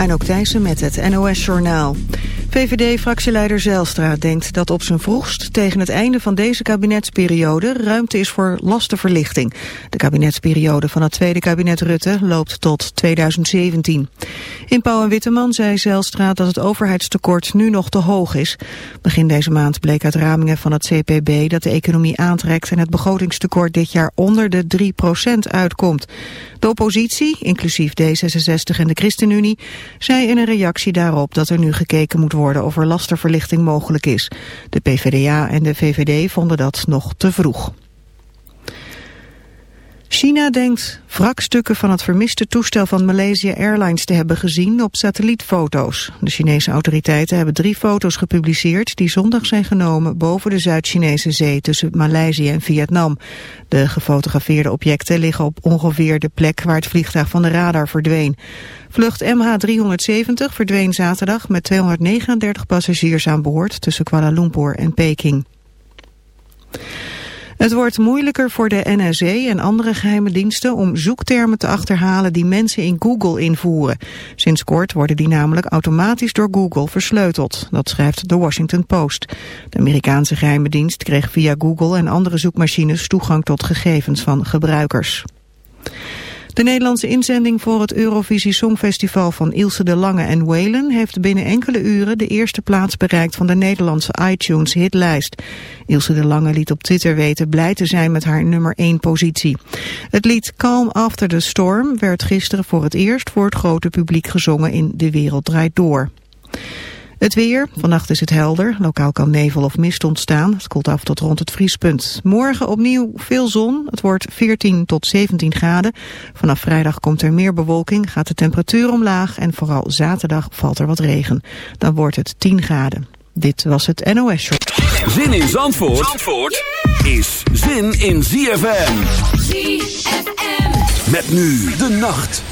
Anouk Thijssen met het NOS-journaal. VVD-fractieleider Zijlstra denkt dat op zijn vroegst tegen het einde van deze kabinetsperiode ruimte is voor lastenverlichting. De kabinetsperiode van het tweede kabinet Rutte loopt tot 2017. In Pauw en Witteman zei Zijlstra dat het overheidstekort nu nog te hoog is. Begin deze maand bleek uit ramingen van het CPB dat de economie aantrekt en het begrotingstekort dit jaar onder de 3% uitkomt. De oppositie, inclusief D66 en de ChristenUnie, zei in een reactie daarop dat er nu gekeken moet worden of er lasterverlichting mogelijk is. De PvdA en de VVD vonden dat nog te vroeg. China denkt wrakstukken van het vermiste toestel van Malaysia Airlines te hebben gezien op satellietfoto's. De Chinese autoriteiten hebben drie foto's gepubliceerd die zondag zijn genomen boven de Zuid-Chinese zee tussen Maleisië en Vietnam. De gefotografeerde objecten liggen op ongeveer de plek waar het vliegtuig van de radar verdween. Vlucht MH370 verdween zaterdag met 239 passagiers aan boord tussen Kuala Lumpur en Peking. Het wordt moeilijker voor de NSA en andere geheime diensten om zoektermen te achterhalen die mensen in Google invoeren. Sinds kort worden die namelijk automatisch door Google versleuteld. Dat schrijft de Washington Post. De Amerikaanse geheime dienst kreeg via Google en andere zoekmachines toegang tot gegevens van gebruikers. De Nederlandse inzending voor het Eurovisie Songfestival van Ilse de Lange en Whalen heeft binnen enkele uren de eerste plaats bereikt van de Nederlandse iTunes hitlijst. Ilse de Lange liet op Twitter weten blij te zijn met haar nummer 1 positie. Het lied Calm After the Storm werd gisteren voor het eerst voor het grote publiek gezongen in De Wereld Draait Door. Het weer, vannacht is het helder, lokaal kan nevel of mist ontstaan. Het koelt af tot rond het vriespunt. Morgen opnieuw veel zon, het wordt 14 tot 17 graden. Vanaf vrijdag komt er meer bewolking, gaat de temperatuur omlaag... en vooral zaterdag valt er wat regen. Dan wordt het 10 graden. Dit was het NOS Show. Zin in Zandvoort, Zandvoort is zin in ZFM. ZFM. Met nu de nacht.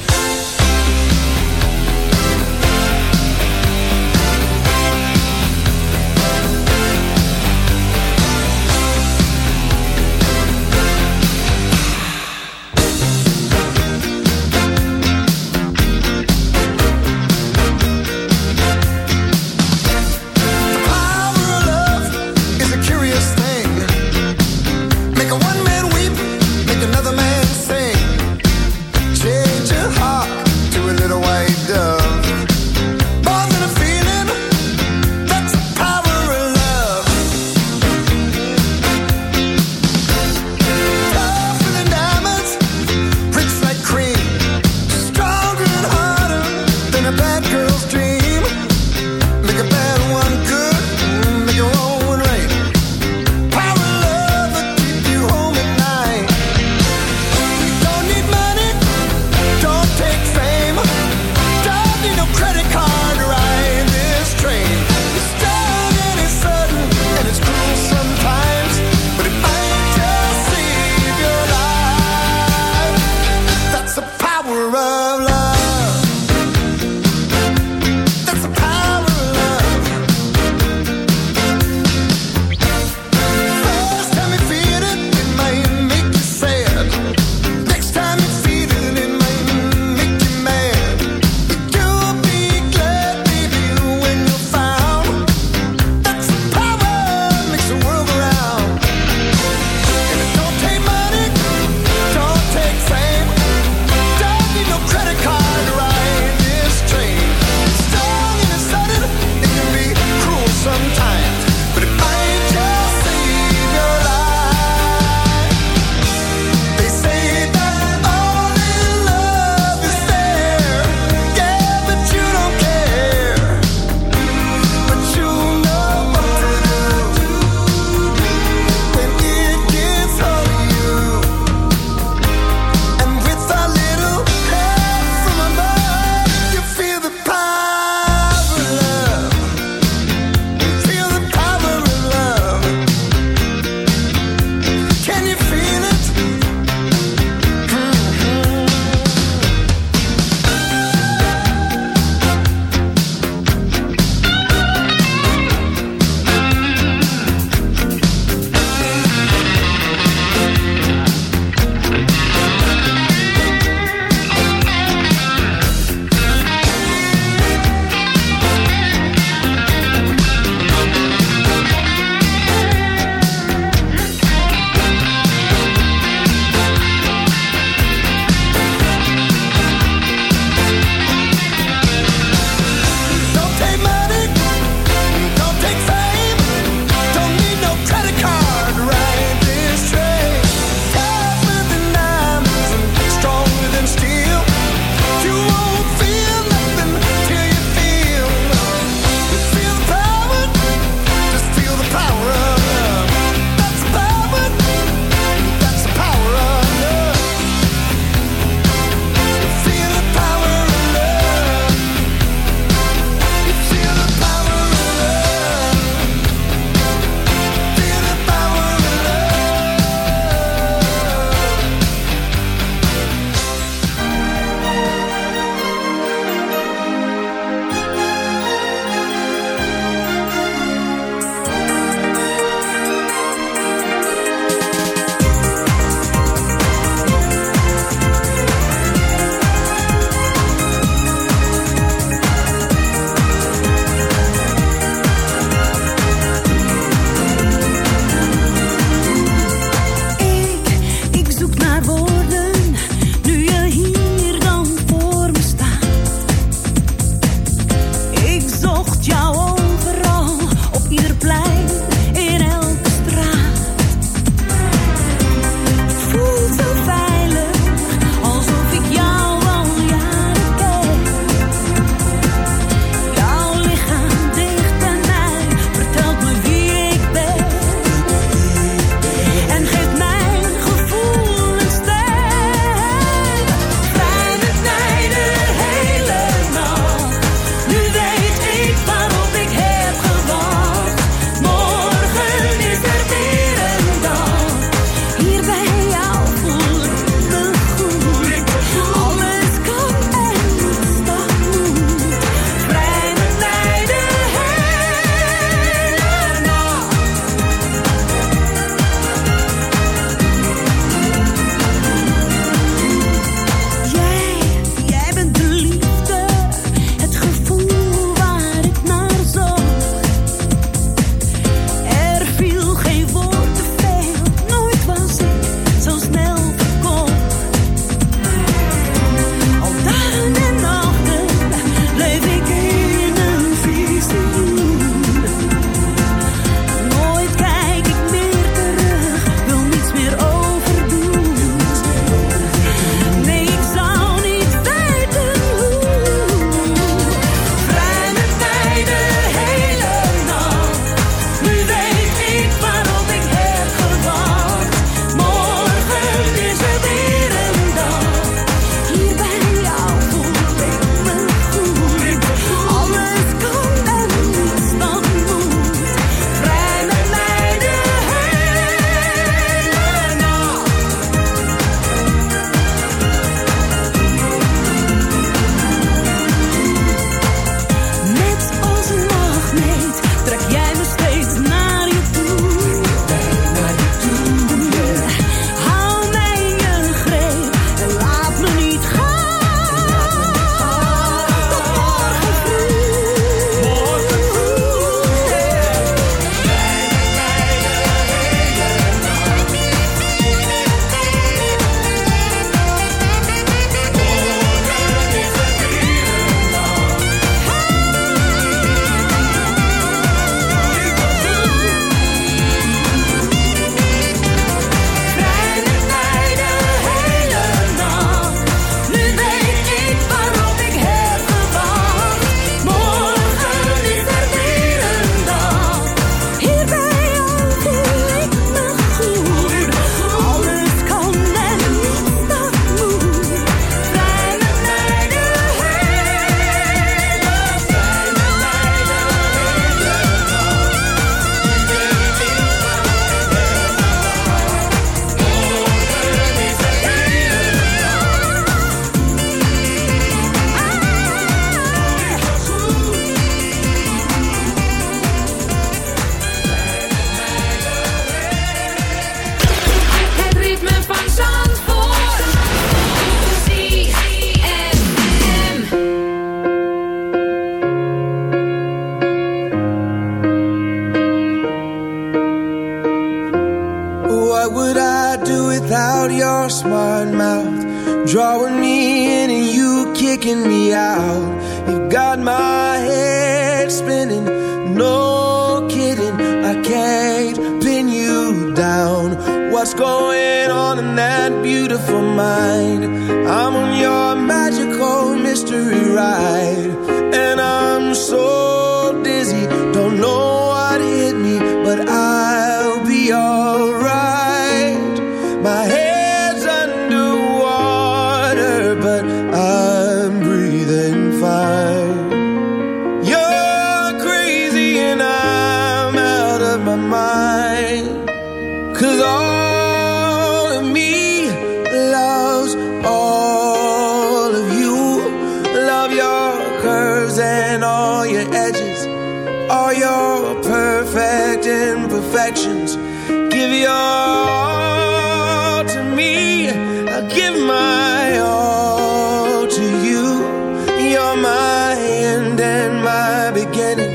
my end and my beginning.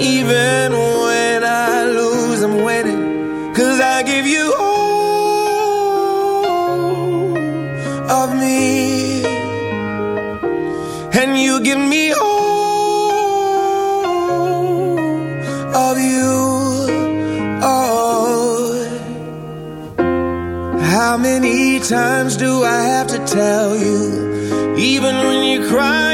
Even when I lose, I'm winning. Cause I give you all of me. And you give me all of you. Oh. How many times do I have to tell you? Even when you cry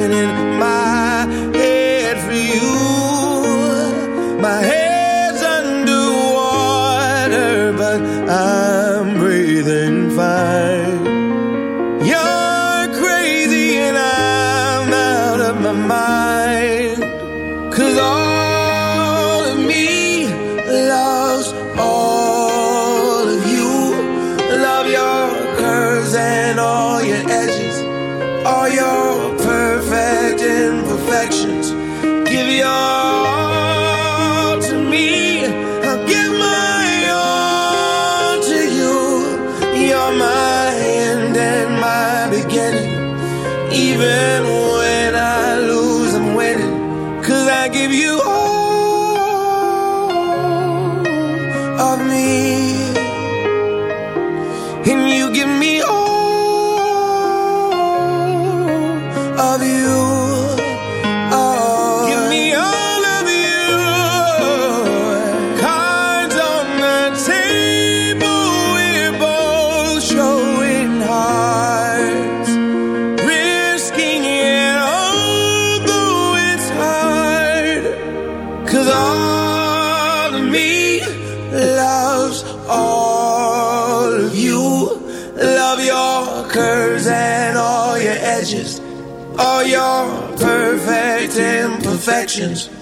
Actions.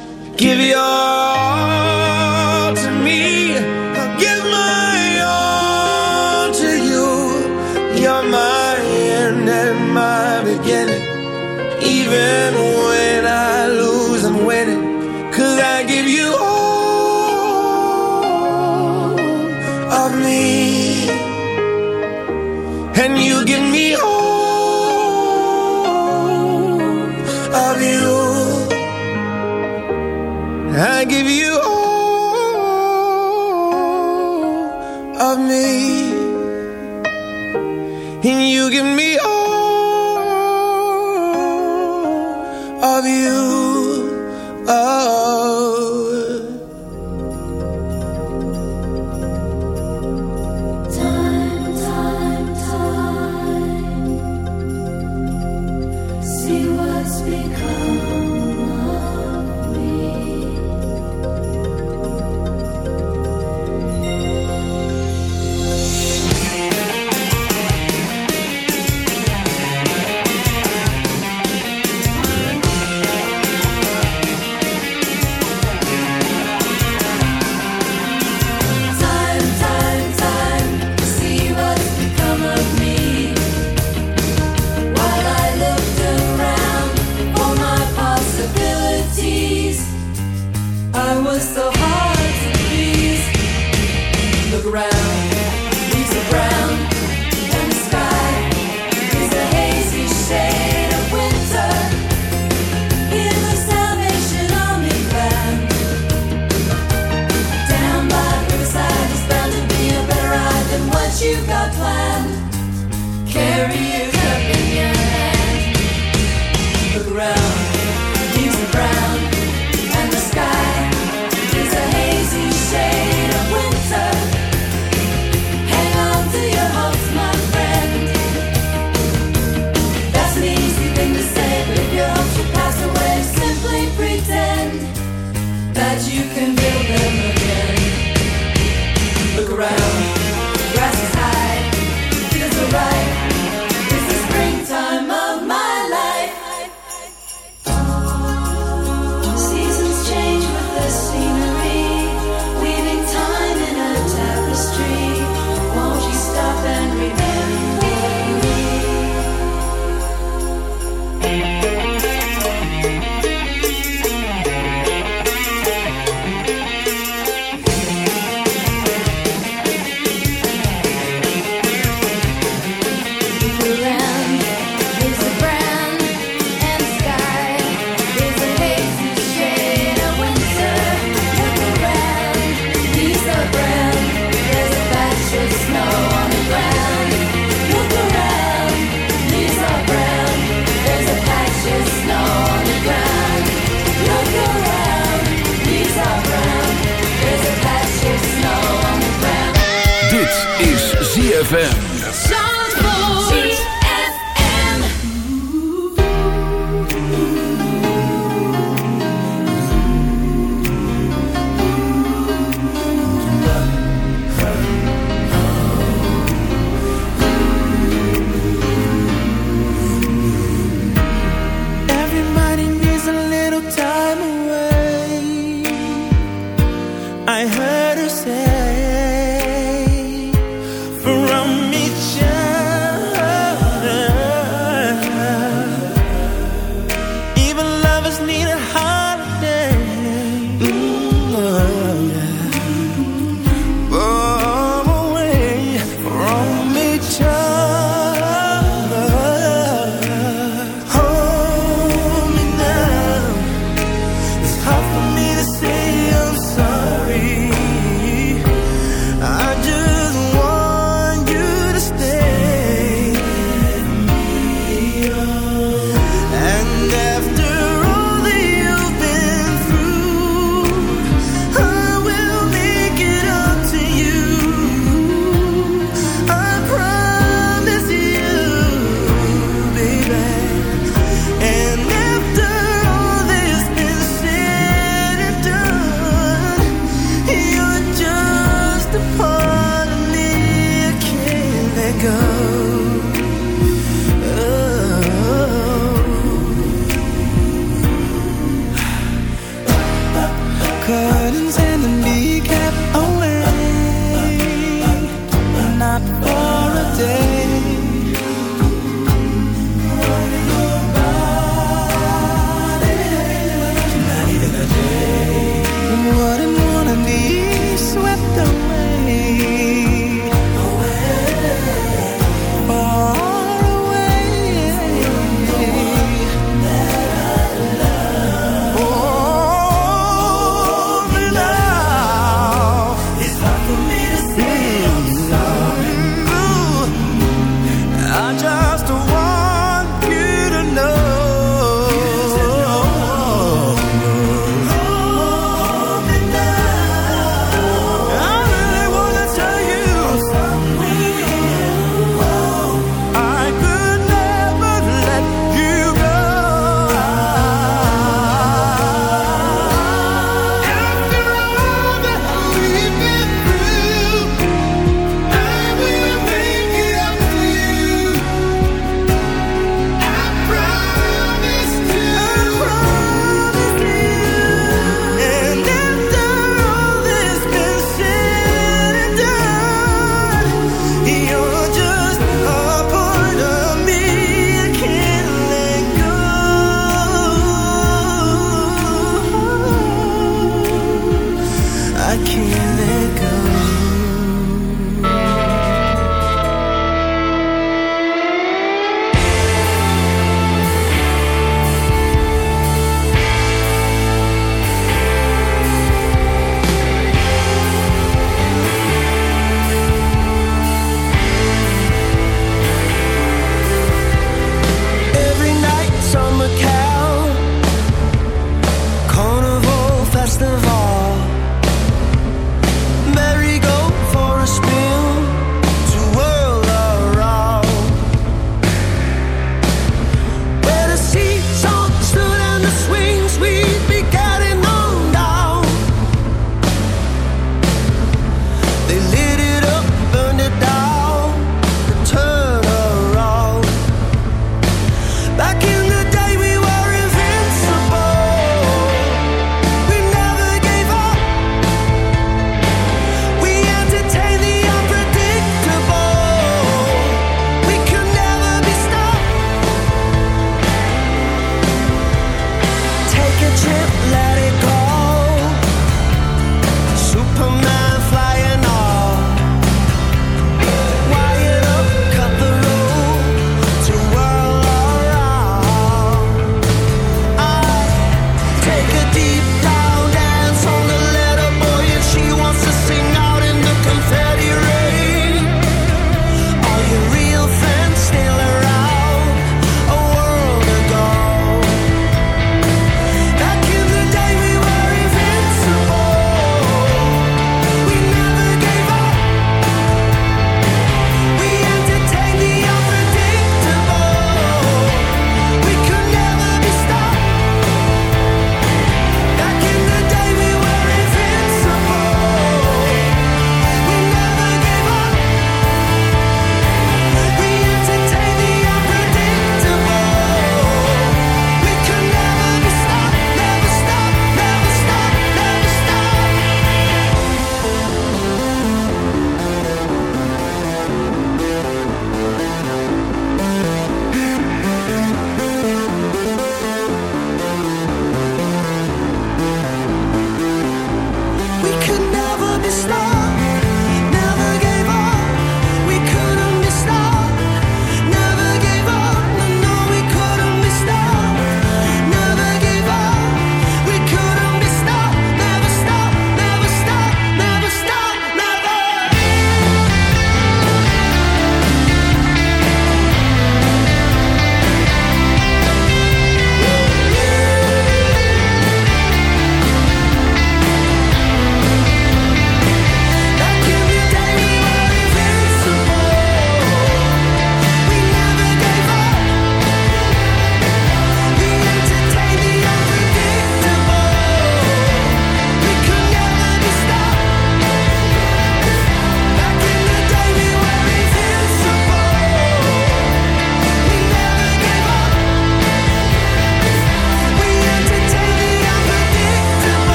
ZFM.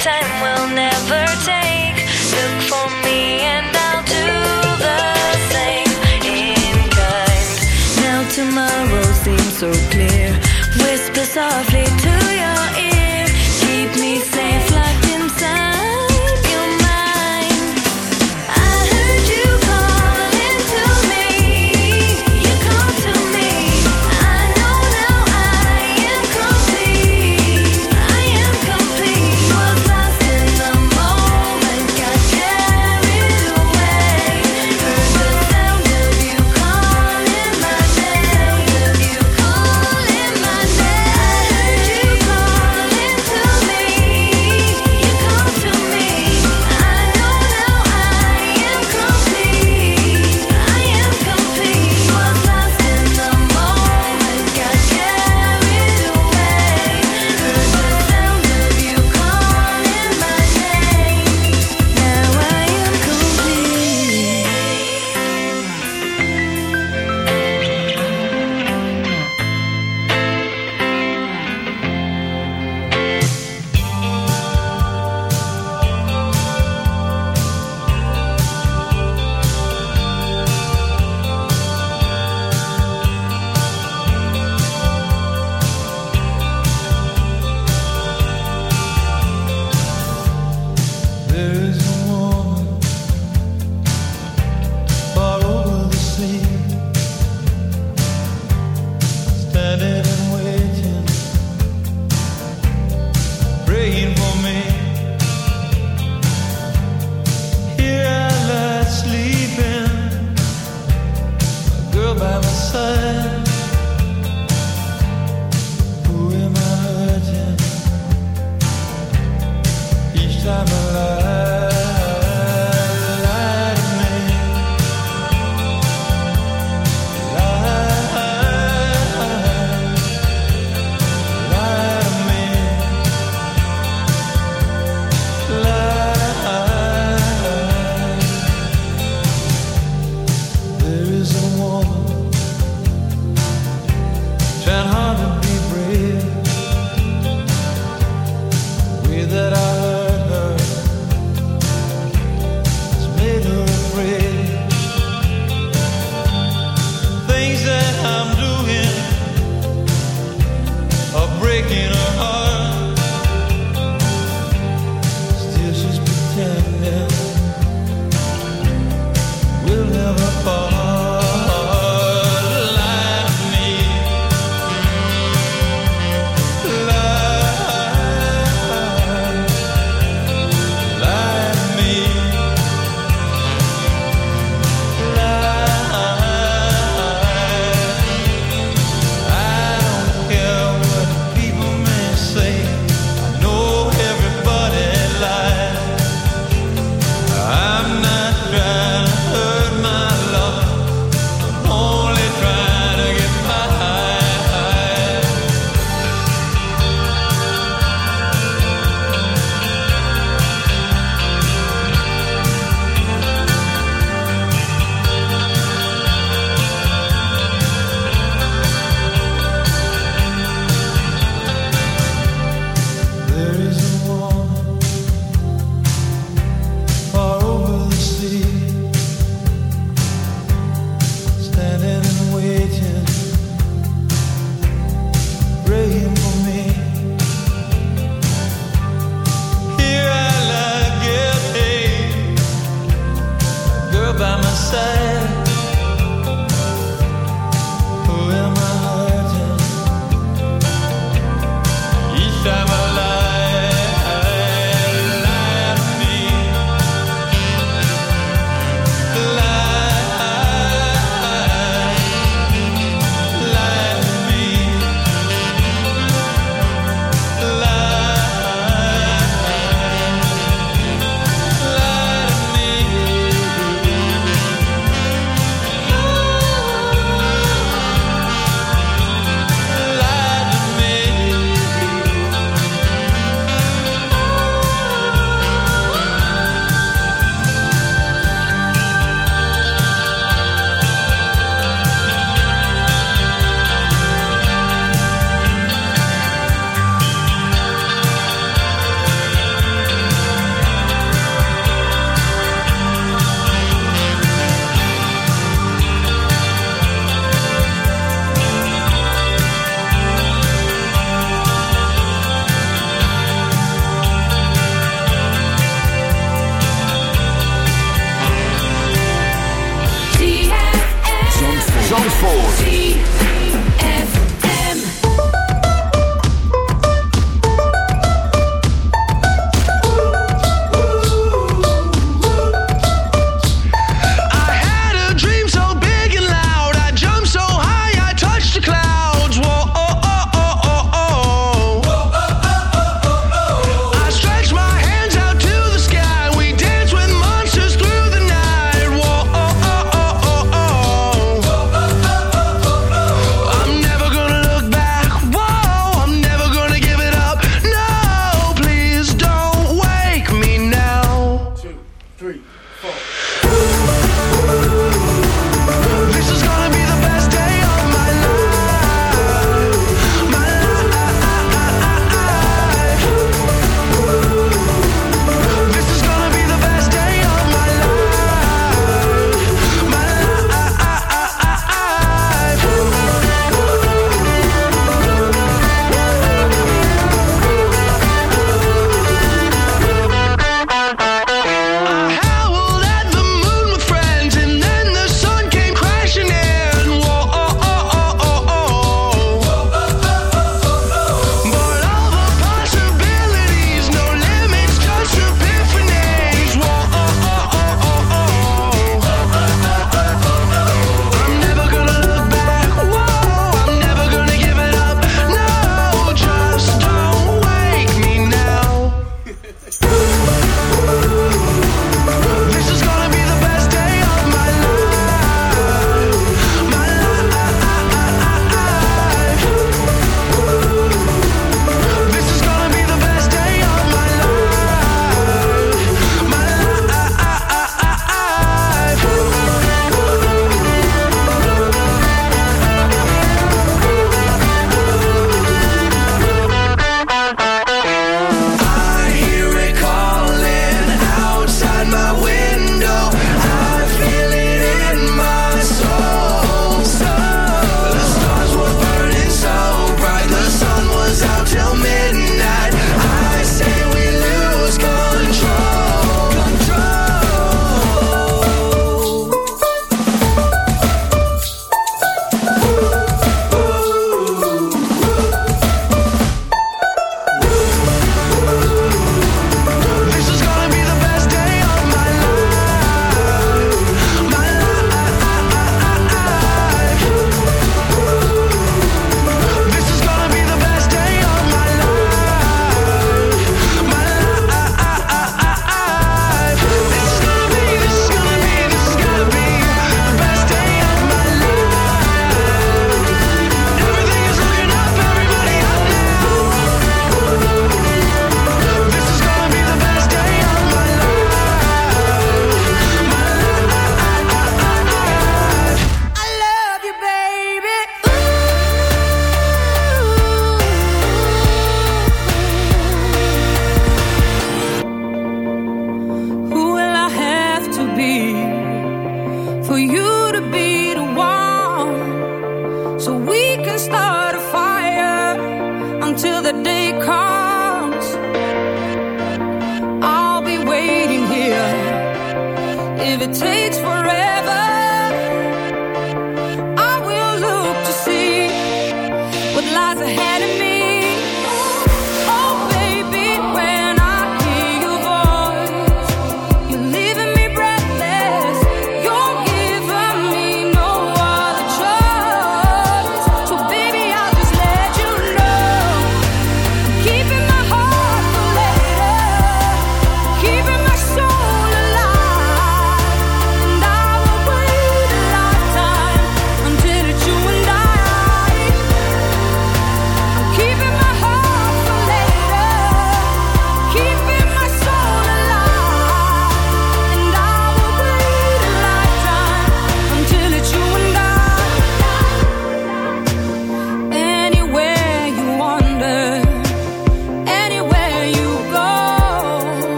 time will never take. Look for me and I'll do the same in kind. Now tomorrow seems so clear. Whisper softly to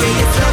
Dedicate yourself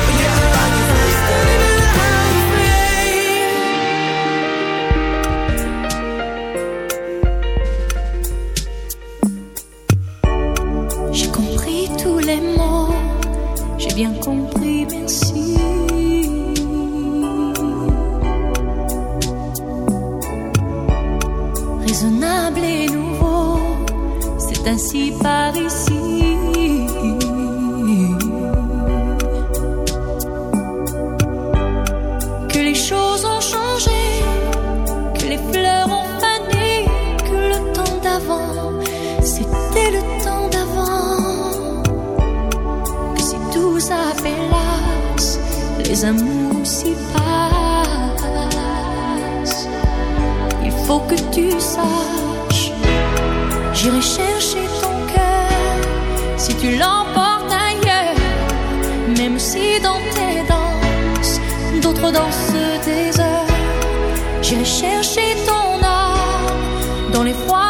dans les froids,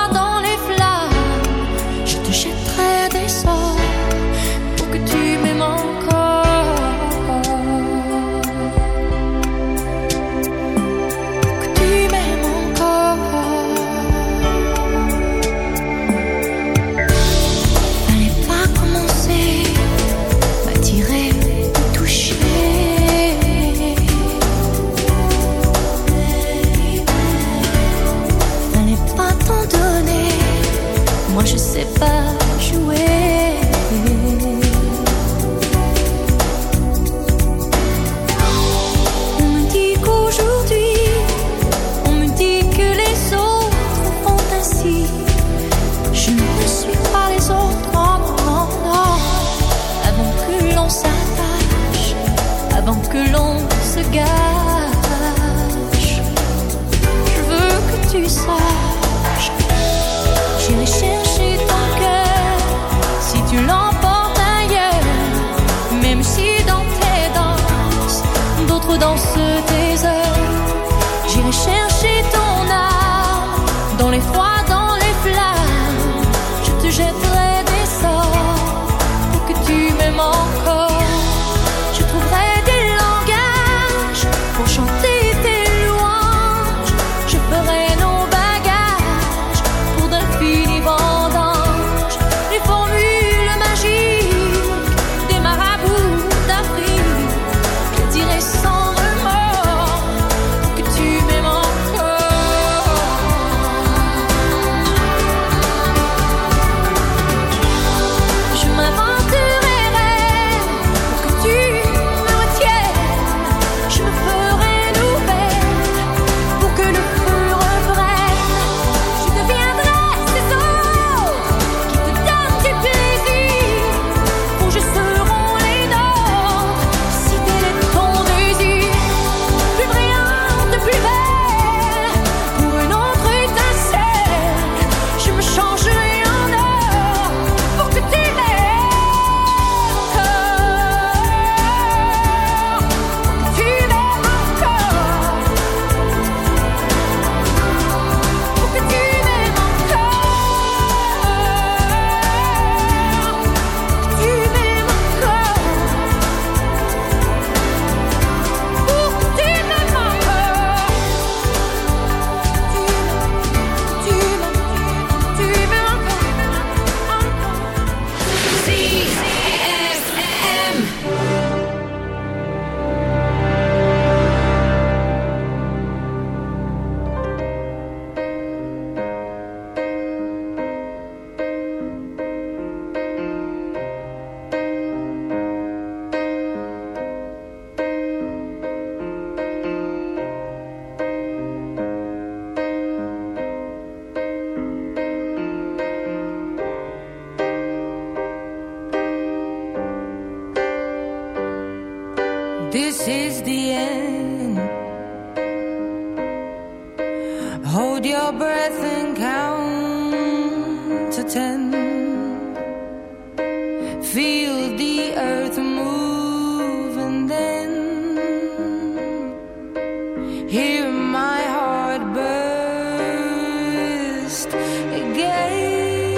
lost again.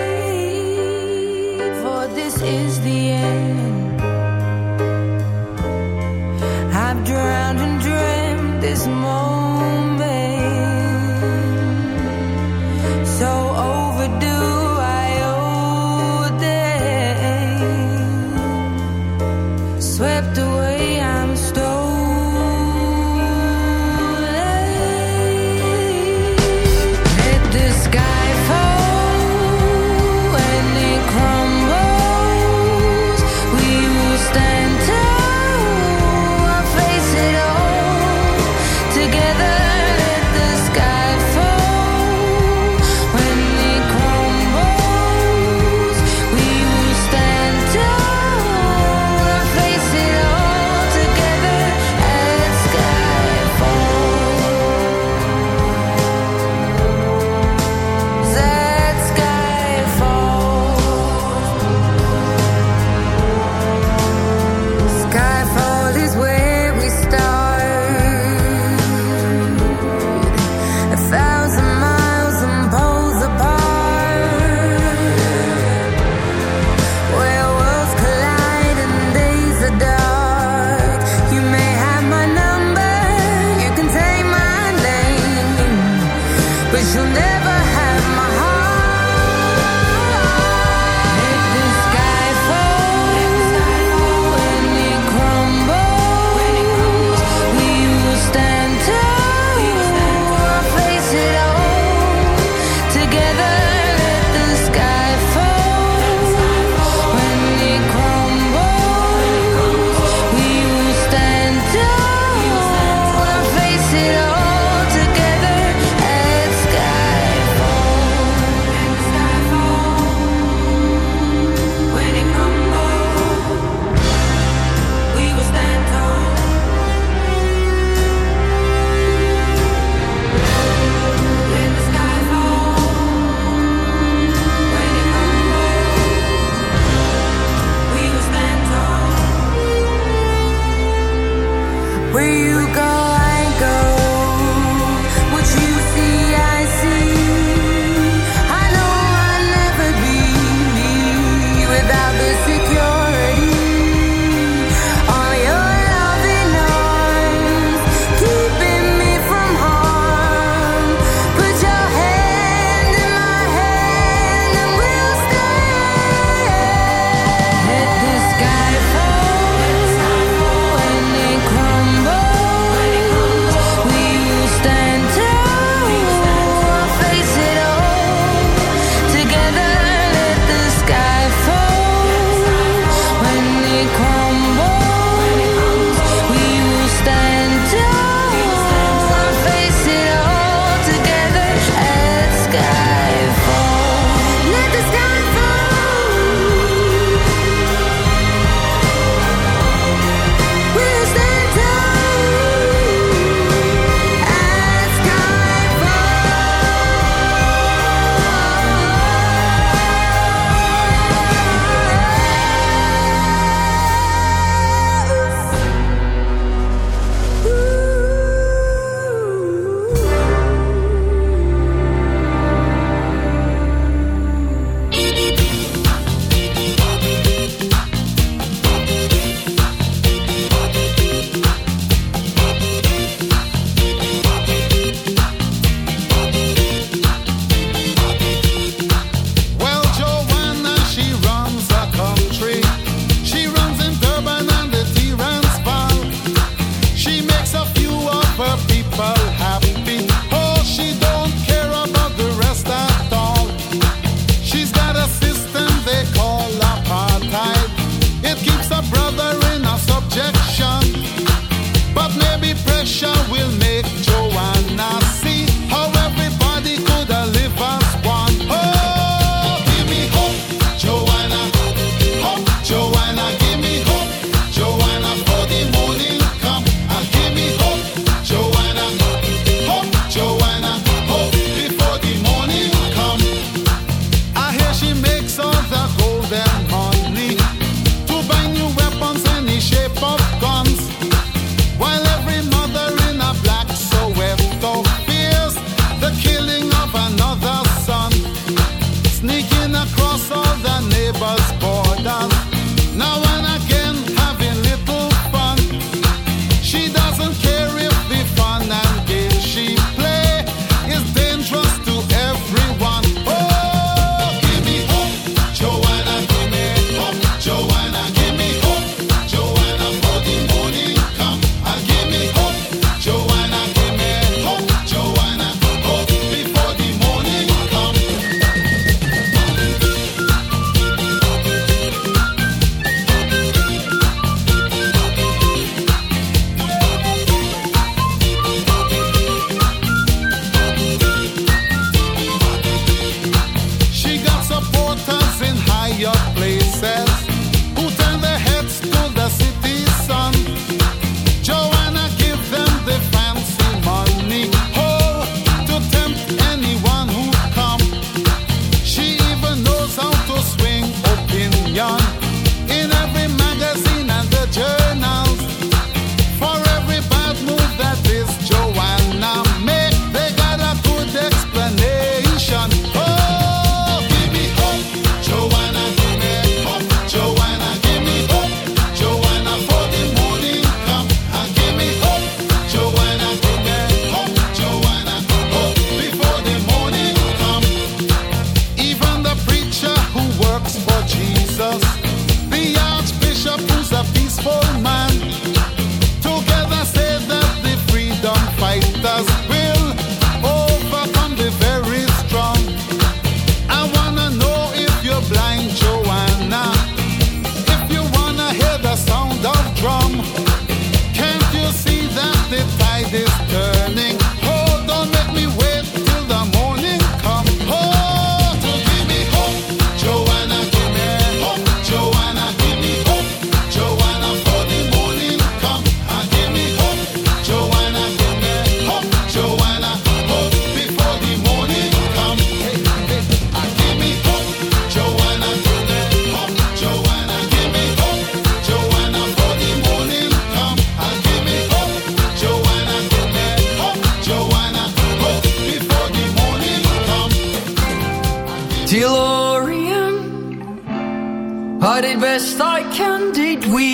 For this is the end. I've drowned and dreamed this morning. DeLorean I did best I can, did we?